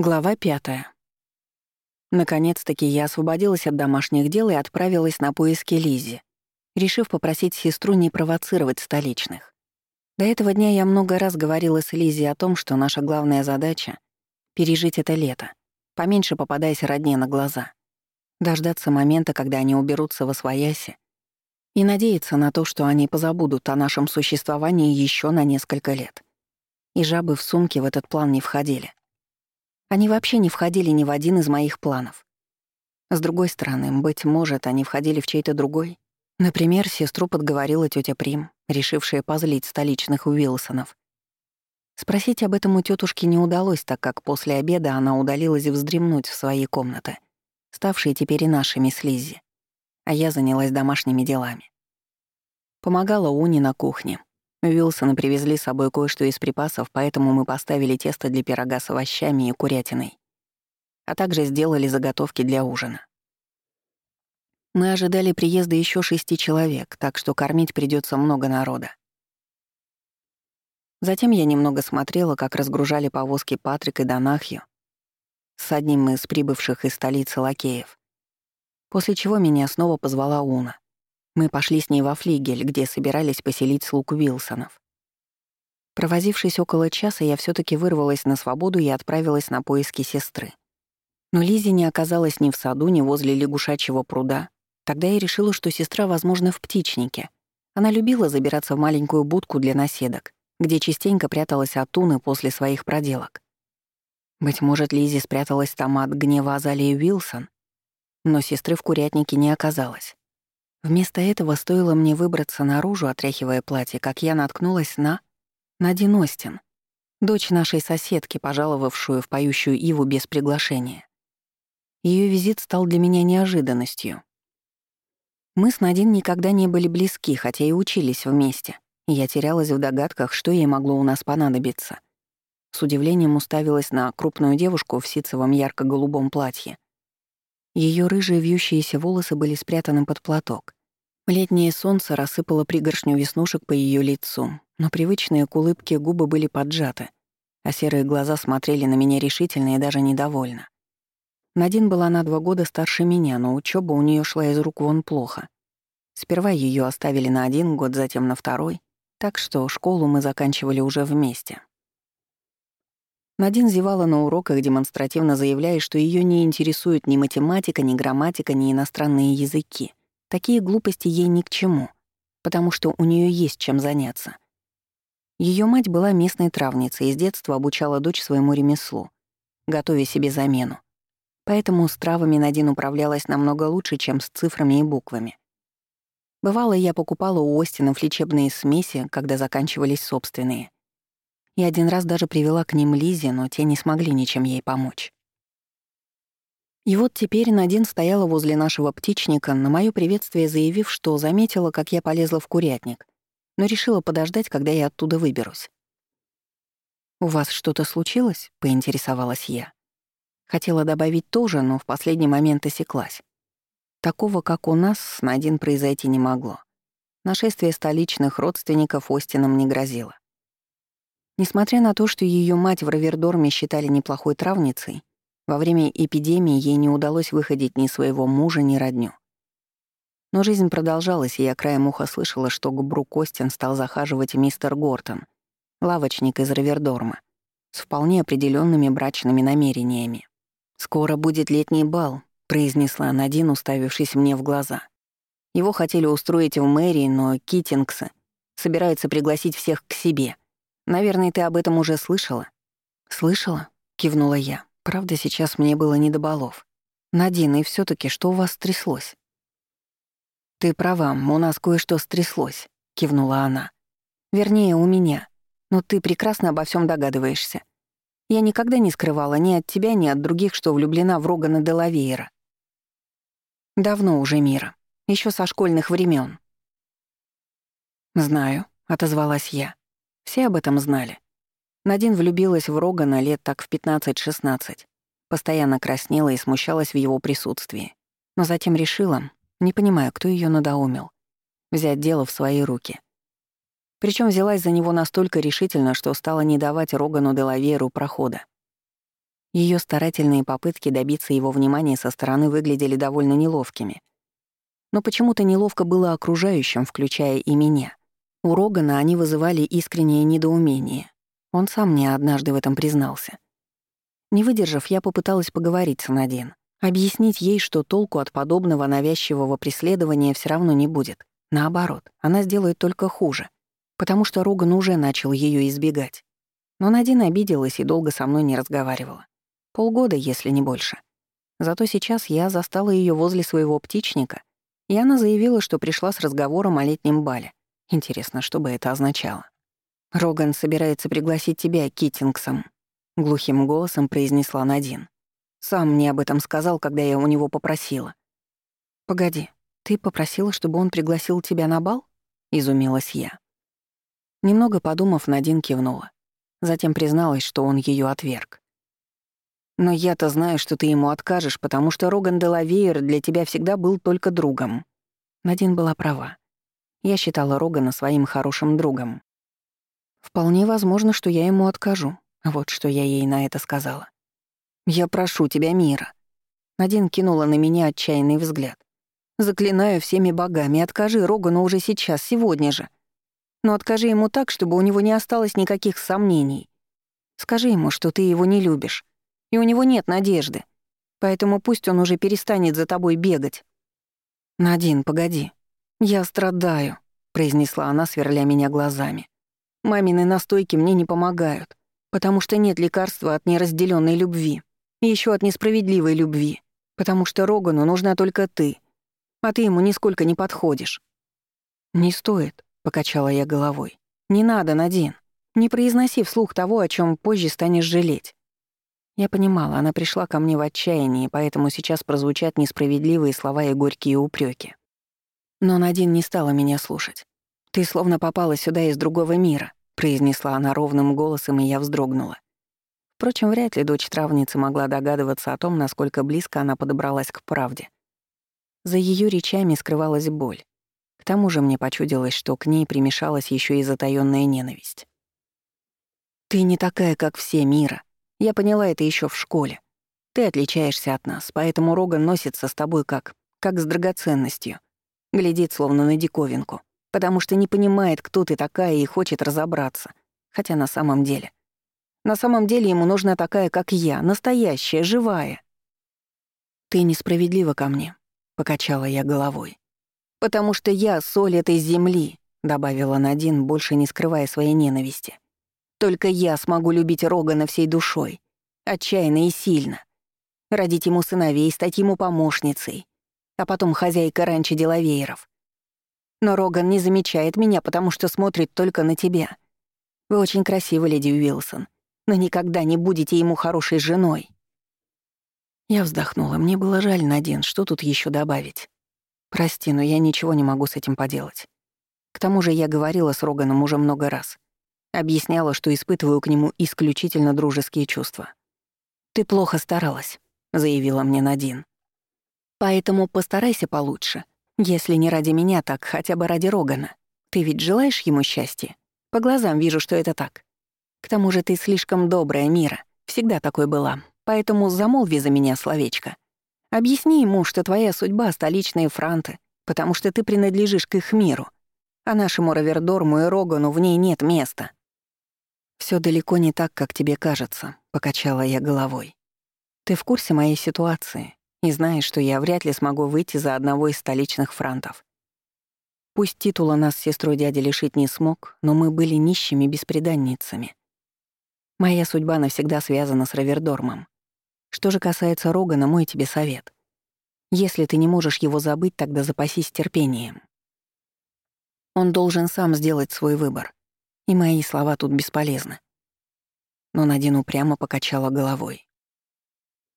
Глава пятая. Наконец-таки я освободилась от домашних дел и отправилась на поиски Лизи, решив попросить сестру не провоцировать столичных. До этого дня я много раз говорила с Лизи о том, что наша главная задача — пережить это лето, поменьше попадаясь родне на глаза, дождаться момента, когда они уберутся во свояси, и надеяться на то, что они позабудут о нашем существовании еще на несколько лет. И жабы в сумке в этот план не входили. Они вообще не входили ни в один из моих планов. С другой стороны, быть может, они входили в чей-то другой. Например, сестру подговорила тетя Прим, решившая позлить столичных Уилсонов. Спросить об этом у тетушки не удалось, так как после обеда она удалилась вздремнуть в свои комнаты, ставшие теперь и нашими с Лиззи, а я занялась домашними делами. Помогала Уни на кухне, Уилсоны привезли с собой кое-что из припасов, поэтому мы поставили тесто для пирога с овощами и курятиной, а также сделали заготовки для ужина. Мы ожидали приезда еще шести человек, так что кормить придется много народа. Затем я немного смотрела, как разгружали повозки Патрик и Донахью с одним из прибывших из столицы лакеев. После чего меня снова позвала Уна. Мы пошли с ней во флигель, где собирались поселить слуг Уилсонов. Провозившись около часа, я все таки вырвалась на свободу и отправилась на поиски сестры. Но Лизи не оказалась ни в саду, ни возле лягушачьего пруда. Тогда я решила, что сестра, возможно, в птичнике. Она любила забираться в маленькую будку для наседок, где частенько пряталась от Туны после своих проделок. Быть может, Лизи спряталась там от гнева Азалии Уилсон, но сестры в курятнике не оказалось. Вместо этого стоило мне выбраться наружу, отряхивая платье, как я наткнулась на... Надин Остин, дочь нашей соседки, пожаловавшую в поющую Иву без приглашения. Ее визит стал для меня неожиданностью. Мы с Надин никогда не были близки, хотя и учились вместе, я терялась в догадках, что ей могло у нас понадобиться. С удивлением уставилась на крупную девушку в ситцевом ярко-голубом платье. Ее рыжие вьющиеся волосы были спрятаны под платок. Летнее солнце рассыпало пригоршню веснушек по ее лицу, но привычные к улыбке губы были поджаты, а серые глаза смотрели на меня решительно и даже недовольно. Надин была на два года старше меня, но учеба у нее шла из рук вон плохо. Сперва ее оставили на один год, затем на второй, так что школу мы заканчивали уже вместе. Надин зевала на уроках, демонстративно заявляя, что ее не интересует ни математика, ни грамматика, ни иностранные языки. Такие глупости ей ни к чему, потому что у нее есть чем заняться. Ее мать была местной травницей и с детства обучала дочь своему ремеслу, готовя себе замену. Поэтому с травами Надин управлялась намного лучше, чем с цифрами и буквами. Бывало, я покупала у Остинов лечебные смеси, когда заканчивались собственные. И один раз даже привела к ним Лизе, но те не смогли ничем ей помочь. И вот теперь Надин стояла возле нашего птичника, на моё приветствие заявив, что заметила, как я полезла в курятник, но решила подождать, когда я оттуда выберусь. «У вас что-то случилось?» — поинтересовалась я. Хотела добавить тоже, но в последний момент осеклась. Такого, как у нас, с Надин произойти не могло. Нашествие столичных родственников Остинам не грозило. Несмотря на то, что её мать в Равердорме считали неплохой травницей, во время эпидемии ей не удалось выходить ни своего мужа, ни родню. Но жизнь продолжалась, и я краем уха слышала, что к Брук Остин стал захаживать мистер Гортон, лавочник из Равердорма, с вполне определенными брачными намерениями. «Скоро будет летний бал», — произнесла Надин, уставившись мне в глаза. Его хотели устроить в мэрии, но Китингсы собираются пригласить всех к себе. Наверное, ты об этом уже слышала?» «Слышала?» — кивнула я. Правда, сейчас мне было не до балов. Надин, и все таки что у вас стряслось? «Ты права, у нас кое-что стряслось», — кивнула она. «Вернее, у меня. Но ты прекрасно обо всем догадываешься. Я никогда не скрывала ни от тебя, ни от других, что влюблена в Рогана Делавейра. Давно уже мира, еще со школьных времен. «Знаю», — отозвалась я. Все об этом знали. Надин влюбилась в Рогана лет так в 15-16. Постоянно краснела и смущалась в его присутствии. Но затем решила, не понимая, кто ее надоумил, взять дело в свои руки. Причем взялась за него настолько решительно, что стала не давать Рогану Делаверу прохода. Ее старательные попытки добиться его внимания со стороны выглядели довольно неловкими. Но почему-то неловко было окружающим, включая и меня. У Рогана они вызывали искреннее недоумение. Он сам мне однажды в этом признался. Не выдержав, я попыталась поговорить с Надин. Объяснить ей, что толку от подобного навязчивого преследования все равно не будет. Наоборот, она сделает только хуже, потому что Роган уже начал ее избегать. Но Надин обиделась и долго со мной не разговаривала. Полгода, если не больше. Зато сейчас я застала ее возле своего птичника, и она заявила, что пришла с разговором о летнем бале. Интересно, что бы это означало. «Роган собирается пригласить тебя Китингсом», — глухим голосом произнесла Надин. «Сам мне об этом сказал, когда я у него попросила». «Погоди, ты попросила, чтобы он пригласил тебя на бал?» — изумилась я. Немного подумав, Надин кивнула. Затем призналась, что он ее отверг. «Но я-то знаю, что ты ему откажешь, потому что Роган де Лавейер для тебя всегда был только другом». Надин была права. Я считала Рогана своим хорошим другом. Вполне возможно, что я ему откажу. Вот что я ей на это сказала. «Я прошу тебя, Мира». Надин кинула на меня отчаянный взгляд. «Заклинаю всеми богами, откажи Рогану уже сейчас, сегодня же. Но откажи ему так, чтобы у него не осталось никаких сомнений. Скажи ему, что ты его не любишь, и у него нет надежды. Поэтому пусть он уже перестанет за тобой бегать. «Надин, погоди. Я страдаю», — произнесла она, сверля меня глазами. «Мамины настойки мне не помогают, потому что нет лекарства от неразделенной любви, и еще от несправедливой любви, потому что Рогану нужна только ты, а ты ему нисколько не подходишь». «Не стоит», — покачала я головой. «Не надо, Надин. Не произноси вслух того, о чем позже станешь жалеть. Я понимала, она пришла ко мне в отчаянии, поэтому сейчас прозвучат несправедливые слова и горькие упреки. Но Надин не стала меня слушать. «Ты словно попала сюда из другого мира», — произнесла она ровным голосом, и я вздрогнула. Впрочем, вряд ли дочь травницы могла догадываться о том, насколько близко она подобралась к правде. За ее речами скрывалась боль. К тому же мне почудилось, что к ней примешалась еще и затаённая ненависть. «Ты не такая, как все мира», я поняла это еще в школе. Ты отличаешься от нас, поэтому Роган носится с тобой как... как с драгоценностью. Глядит словно на диковинку, потому что не понимает, кто ты такая и хочет разобраться. Хотя на самом деле... На самом деле ему нужна такая, как я, настоящая, живая. «Ты несправедлива ко мне», — покачала я головой. «Потому что я — соль этой земли», — добавила Надин, больше не скрывая своей ненависти. Только я смогу любить Рогана всей душой, отчаянно и сильно. Родить ему сыновей, стать ему помощницей, а потом хозяйка ранчо Делавейров. Но Роган не замечает меня, потому что смотрит только на тебя. Вы очень красивы, леди Уилсон, но никогда не будете ему хорошей женой. Я вздохнула. Мне было жаль, Надин, что тут еще добавить? Прости, но я ничего не могу с этим поделать. К тому же я говорила с Роганом уже много раз. Объясняла, что испытываю к нему исключительно дружеские чувства. «Ты плохо старалась», — заявила мне Надин. «Поэтому постарайся получше. Если не ради меня, так хотя бы ради Рогана. Ты ведь желаешь ему счастья? По глазам вижу, что это так. К тому же ты слишком добрая, Мира. Всегда такой была. Поэтому замолви за меня словечко. Объясни ему, что твоя судьба — столичные франты, потому что ты принадлежишь к их миру, а нашему Равердорму и Рогану в ней нет места. Все далеко не так, как тебе кажется», — покачала я головой. «Ты в курсе моей ситуации и знаешь, что я вряд ли смогу выйти за одного из столичных франтов. Пусть титула нас с сестрой дяди лишить не смог, но мы были нищими беспреданницами. Моя судьба навсегда связана с Равердормом. Что же касается Рогана, мой тебе совет. Если ты не можешь его забыть, тогда запасись терпением. Он должен сам сделать свой выбор и мои слова тут бесполезны. Но Надин упрямо покачала головой.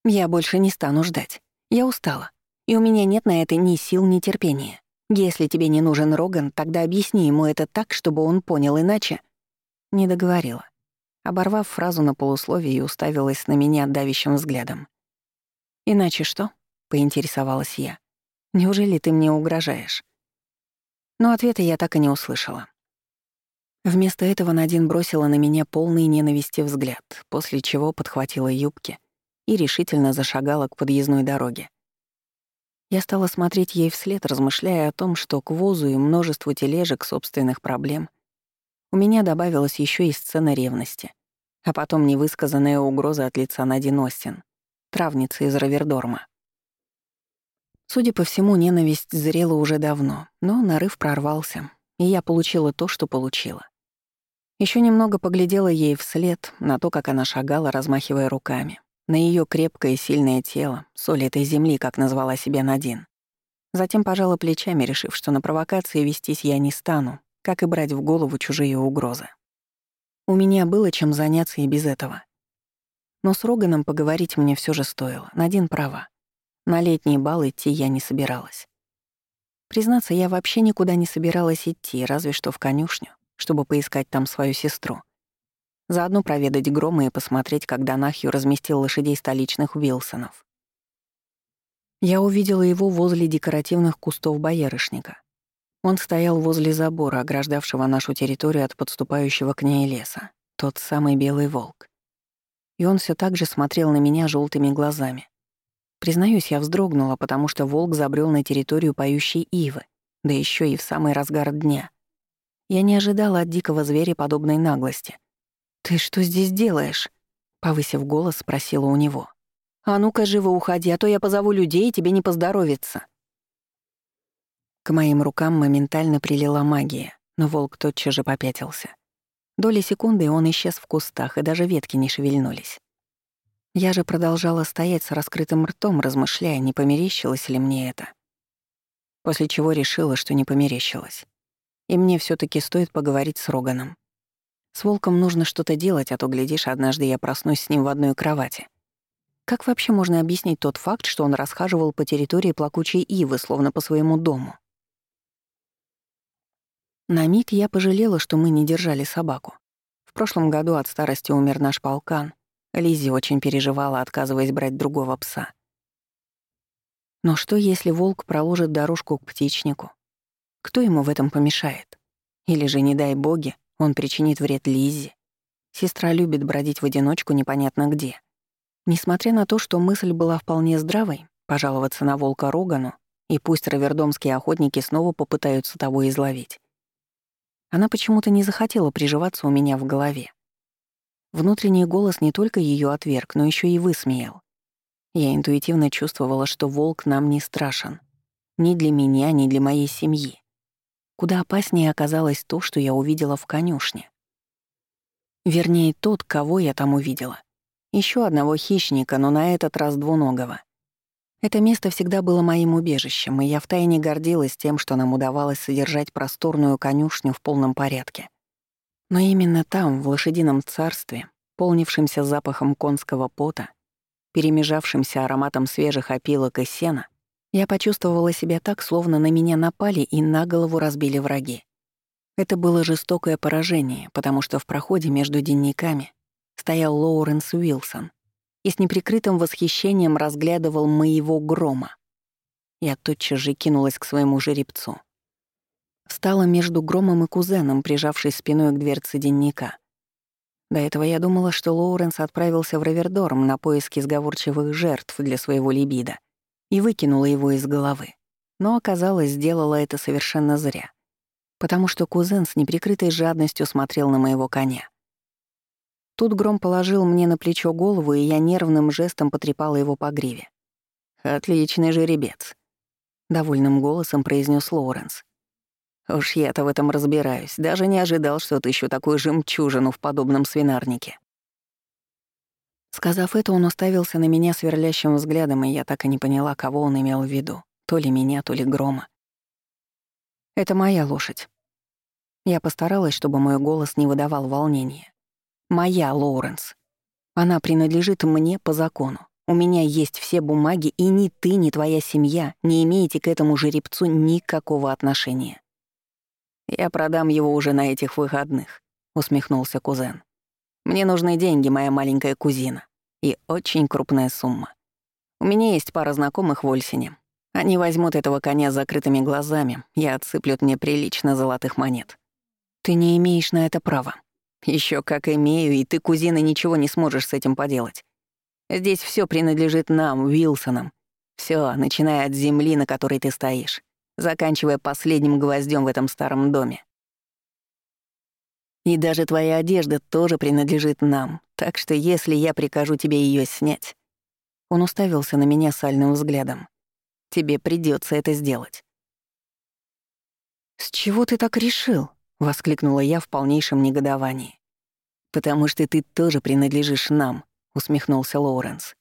«Я больше не стану ждать. Я устала. И у меня нет на это ни сил, ни терпения. Если тебе не нужен Роган, тогда объясни ему это так, чтобы он понял иначе». Не договорила. Оборвав фразу на полусловие и уставилась на меня давящим взглядом. «Иначе что?» — поинтересовалась я. «Неужели ты мне угрожаешь?» Но ответа я так и не услышала. Вместо этого Надин бросила на меня полный ненависти взгляд, после чего подхватила юбки и решительно зашагала к подъездной дороге. Я стала смотреть ей вслед, размышляя о том, что к возу и множеству тележек собственных проблем у меня добавилась еще и сцена ревности, а потом невысказанная угроза от лица Надин Остин, травницы из Равердорма. Судя по всему, ненависть зрела уже давно, но нарыв прорвался, и я получила то, что получила. Еще немного поглядела ей вслед на то, как она шагала, размахивая руками, на ее крепкое и сильное тело, соль этой земли, как назвала себя Надин. Затем пожала плечами, решив, что на провокации вестись я не стану, как и брать в голову чужие угрозы. У меня было чем заняться и без этого. Но с Роганом поговорить мне все же стоило, Надин права. На летний бал идти я не собиралась. Признаться, я вообще никуда не собиралась идти, разве что в конюшню чтобы поискать там свою сестру. Заодно проведать Грома и посмотреть, как Донахью разместил лошадей столичных Уилсонов. Я увидела его возле декоративных кустов боярышника. Он стоял возле забора, ограждавшего нашу территорию от подступающего к ней леса. Тот самый белый волк. И он все так же смотрел на меня желтыми глазами. Признаюсь, я вздрогнула, потому что волк забрел на территорию поющей ивы, да еще и в самый разгар дня — я не ожидала от дикого зверя подобной наглости. «Ты что здесь делаешь?» — повысив голос, спросила у него. «А ну-ка, живо уходи, а то я позову людей, и тебе не поздоровится». К моим рукам моментально прилила магия, но волк тотчас же попятился. Доли секунды, и он исчез в кустах, и даже ветки не шевельнулись. Я же продолжала стоять с раскрытым ртом, размышляя, не померещилось ли мне это. После чего решила, что не померещилось. И мне все таки стоит поговорить с Роганом. С волком нужно что-то делать, а то, глядишь, однажды я проснусь с ним в одной кровати. Как вообще можно объяснить тот факт, что он расхаживал по территории плакучей ивы, словно по своему дому? На миг я пожалела, что мы не держали собаку. В прошлом году от старости умер наш полкан. Лизи очень переживала, отказываясь брать другого пса. Но что, если волк проложит дорожку к птичнику, кто ему в этом помешает? Или же, не дай боги, он причинит вред Лизе? Сестра любит бродить в одиночку непонятно где. Несмотря на то, что мысль была вполне здравой, пожаловаться на волка Рогану, и пусть равердомские охотники снова попытаются того изловить. Она почему-то не захотела приживаться у меня в голове. Внутренний голос не только ее отверг, но еще и высмеял. Я интуитивно чувствовала, что волк нам не страшен. Ни для меня, ни для моей семьи. Куда опаснее оказалось то, что я увидела в конюшне. Вернее, тот, кого я там увидела. Еще одного хищника, но на этот раз двуногого. Это место всегда было моим убежищем, и я втайне гордилась тем, что нам удавалось содержать просторную конюшню в полном порядке. Но именно там, в лошадином царстве, полнившемся запахом конского пота, перемежавшимся ароматом свежих опилок и сена, я почувствовала себя так, словно на меня напали и на голову разбили враги. Это было жестокое поражение, потому что в проходе между денниками стоял Лоуренс Уилсон и с неприкрытым восхищением разглядывал моего грома. Я тотчас же кинулась к своему жеребцу. Встала между громом и кузеном, прижавшись спиной к дверце денника. До этого я думала, что Лоуренс отправился в Равердорм на поиски сговорчивых жертв для своего либидо — и выкинула его из головы. Но оказалось, сделала это совершенно зря, потому что кузен с неприкрытой жадностью смотрел на моего коня. Тут Гром положил мне на плечо голову, и я нервным жестом потрепала его по гриве. «Отличный жеребец», — довольным голосом произнес Лоуренс. «Уж я-то в этом разбираюсь, даже не ожидал, что ты ищу такую жемчужину в подобном свинарнике». Сказав это, он уставился на меня сверлящим взглядом, и я так и не поняла, кого он имел в виду. То ли меня, то ли грома. «Это моя лошадь». Я постаралась, чтобы мой голос не выдавал волнения. «Моя, Лоуренс. Она принадлежит мне по закону. У меня есть все бумаги, и ни ты, ни твоя семья не имеете к этому жеребцу никакого отношения». «Я продам его уже на этих выходных», — усмехнулся кузен. Мне нужны деньги, моя маленькая кузина. И очень крупная сумма. У меня есть пара знакомых в Ольсине. Они возьмут этого коня с закрытыми глазами и отсыплют мне прилично золотых монет. Ты не имеешь на это права. Еще как имею, и ты, кузина, ничего не сможешь с этим поделать. Здесь все принадлежит нам, Уилсонам. Все, начиная от земли, на которой ты стоишь, заканчивая последним гвоздем в этом старом доме. И даже твоя одежда тоже принадлежит нам, так что если я прикажу тебе ее снять...» Он уставился на меня сальным взглядом. «Тебе придется это сделать». «С чего ты так решил?» — воскликнула я в полнейшем негодовании. «Потому что ты тоже принадлежишь нам», — усмехнулся Лоуренс.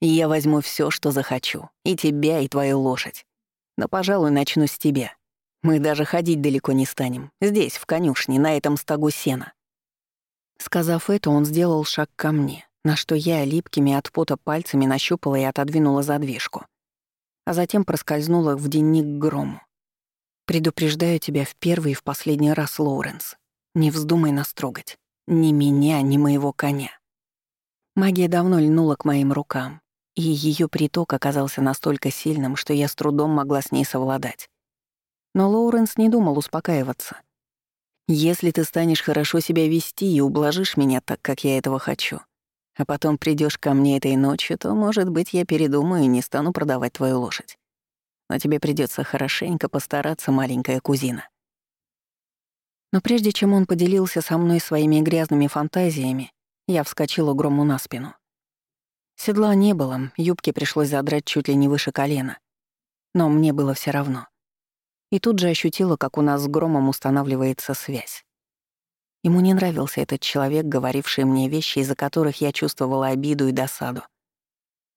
«И я возьму все, что захочу, и тебя, и твою лошадь. Но, пожалуй, начну с тебя. Мы даже ходить далеко не станем. Здесь, в конюшне, на этом стогу сена». Сказав это, он сделал шаг ко мне, на что я липкими от пота пальцами нащупала и отодвинула задвижку. А затем проскользнула в денник грому. «Предупреждаю тебя в первый и в последний раз, Лоуренс. Не вздумай нас трогать. Ни меня, ни моего коня». Магия давно льнула к моим рукам, и ее приток оказался настолько сильным, что я с трудом могла с ней совладать. Но Лоуренс не думал успокаиваться. «Если ты станешь хорошо себя вести и ублажишь меня так, как я этого хочу, а потом придешь ко мне этой ночью, то, может быть, я передумаю и не стану продавать твою лошадь. Но тебе придется хорошенько постараться, маленькая кузина». Но прежде чем он поделился со мной своими грязными фантазиями, я вскочила грому на спину. Седла не было, юбки пришлось задрать чуть ли не выше колена. Но мне было все равно и тут же ощутила, как у нас с Громом устанавливается связь. Ему не нравился этот человек, говоривший мне вещи, из-за которых я чувствовала обиду и досаду.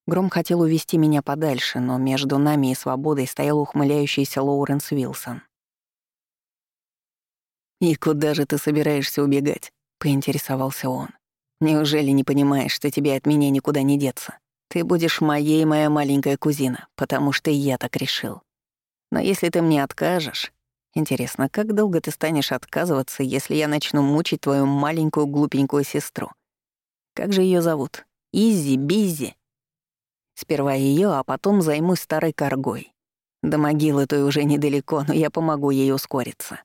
Гром хотел увести меня подальше, но между нами и свободой стоял ухмыляющийся Лоуренс Вилсон. «И куда же ты собираешься убегать?» — поинтересовался он. «Неужели не понимаешь, что тебе от меня никуда не деться? Ты будешь моей, моя маленькая кузина, потому что я так решил. Но если ты мне откажешь... Интересно, как долго ты станешь отказываться, если я начну мучить твою маленькую глупенькую сестру? Как же ее зовут? Изи, Бизи? Сперва ее, а потом займусь старой коргой. До могилы той уже недалеко, но я помогу ей ускориться.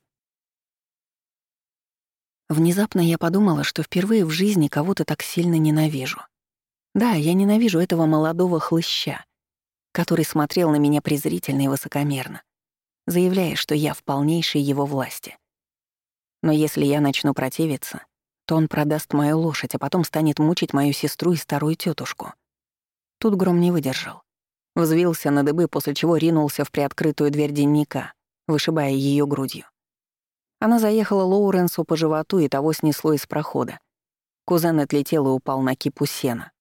Внезапно я подумала, что впервые в жизни кого-то так сильно ненавижу. Да, я ненавижу этого молодого хлыща, который смотрел на меня презрительно и высокомерно, заявляя, что я в полнейшей его власти. Но если я начну противиться, то он продаст мою лошадь, а потом станет мучить мою сестру и старую тетушку. Тут Гром не выдержал. Взвился на дыбы, после чего ринулся в приоткрытую дверь денника, вышибая ее грудью. Она заехала Лоуренсу по животу, и того снесло из прохода. Кузен отлетел и упал на кипу сена.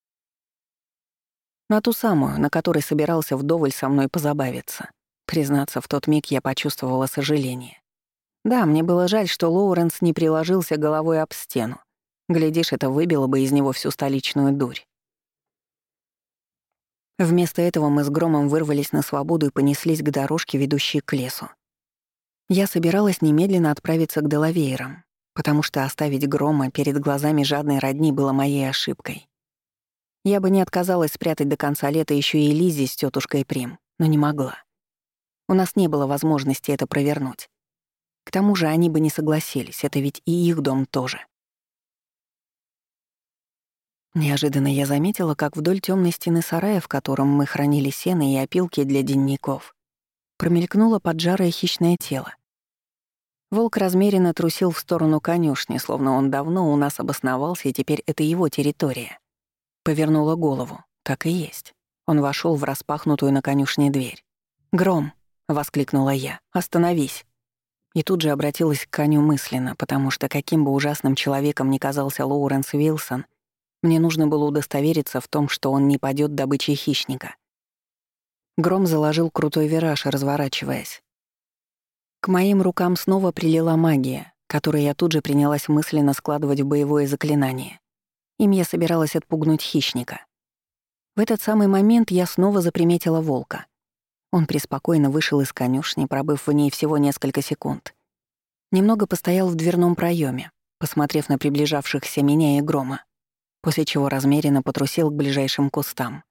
На ту самую, на которой собирался вдоволь со мной позабавиться. Признаться, в тот миг я почувствовала сожаление. Да, мне было жаль, что Лоуренс не приложился головой об стену. Глядишь, это выбило бы из него всю столичную дурь. Вместо этого мы с Громом вырвались на свободу и понеслись к дорожке, ведущей к лесу. Я собиралась немедленно отправиться к Делавейрам, потому что оставить Грома перед глазами жадной родни было моей ошибкой. Я бы не отказалась спрятать до конца лета еще и Лизи с тетушкой Прим, но не могла. У нас не было возможности это провернуть. К тому же они бы не согласились, это ведь и их дом тоже. Неожиданно я заметила, как вдоль темной стены сарая, в котором мы хранили сено и опилки для денников, промелькнуло поджарое хищное тело. Волк размеренно трусил в сторону конюшни, словно он давно у нас обосновался, и теперь это его территория. Повернула голову. Так и есть. Он вошел в распахнутую на конюшне дверь. «Гром!» — воскликнула я. «Остановись!» И тут же обратилась к коню мысленно, потому что каким бы ужасным человеком ни казался Лоуренс Вилсон, мне нужно было удостовериться в том, что он не падет добычей хищника. Гром заложил крутой вираж, разворачиваясь. К моим рукам снова прилила магия, которую я тут же принялась мысленно складывать в боевое заклинание. Им я собиралась отпугнуть хищника. В этот самый момент я снова заприметила волка. Он преспокойно вышел из конюшни, пробыв в ней всего несколько секунд. Немного постоял в дверном проеме, посмотрев на приближавшихся меня и грома, после чего размеренно потрусил к ближайшим кустам.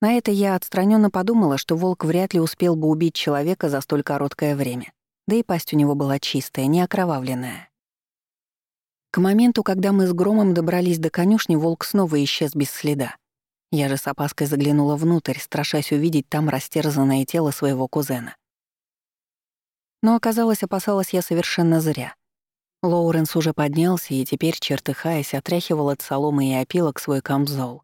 На это я отстраненно подумала, что волк вряд ли успел бы убить человека за столь короткое время. Да и пасть у него была чистая, не окровавленная. К моменту, когда мы с Громом добрались до конюшни, волк снова исчез без следа. Я же с опаской заглянула внутрь, страшась увидеть там растерзанное тело своего кузена. Но оказалось, опасалась я совершенно зря. Лоуренс уже поднялся и теперь, чертыхаясь, отряхивал от соломы и опилок свой камзол.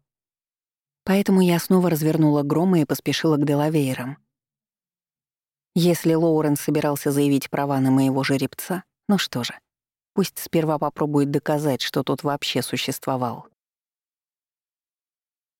Поэтому я снова развернула грома и поспешила к Делавейрам. Если Лоуренс собирался заявить права на моего жеребца, ну что же, пусть сперва попробует доказать, что тот вообще существовал.